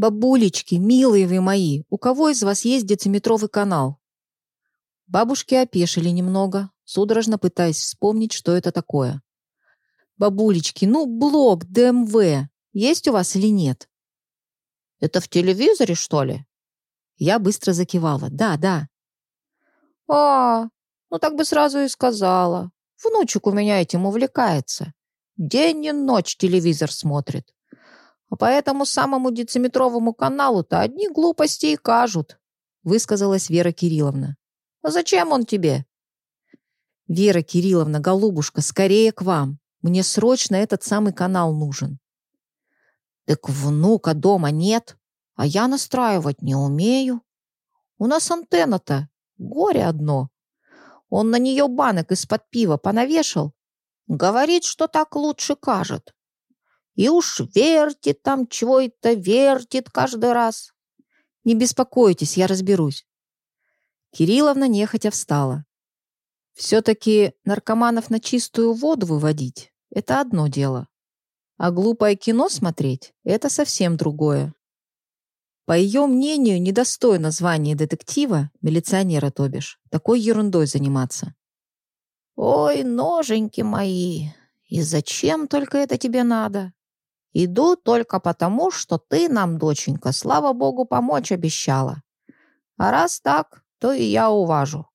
«Бабулечки, милые вы мои, у кого из вас есть дециметровый канал?» Бабушки опешили немного, судорожно пытаясь вспомнить, что это такое. «Бабулечки, ну, блок ДМВ есть у вас или нет?» «Это в телевизоре, что ли?» Я быстро закивала. «Да, да». «А, ну так бы сразу и сказала. Внучек у меня этим увлекается. День и ночь телевизор смотрит. А по этому самому дециметровому каналу-то одни глупости и кажут», высказалась Вера Кирилловна. «А зачем он тебе?» «Вера Кирилловна, голубушка, скорее к вам. Мне срочно этот самый канал нужен». «Так внука дома нет, а я настраивать не умею. У нас антенна-то, горе одно. Он на нее банок из-под пива понавешал. Говорит, что так лучше кажет. И уж вертит там чего-то, вертит каждый раз. Не беспокойтесь, я разберусь. Кирилловна нехотя встала. Все-таки наркоманов на чистую воду выводить – это одно дело. А глупое кино смотреть – это совсем другое. По ее мнению, недостойно звания детектива, милиционера то бишь, такой ерундой заниматься. «Ой, ноженьки мои, и зачем только это тебе надо? Иду только потому, что ты нам, доченька, слава богу, помочь обещала. А раз так, то и я уважу».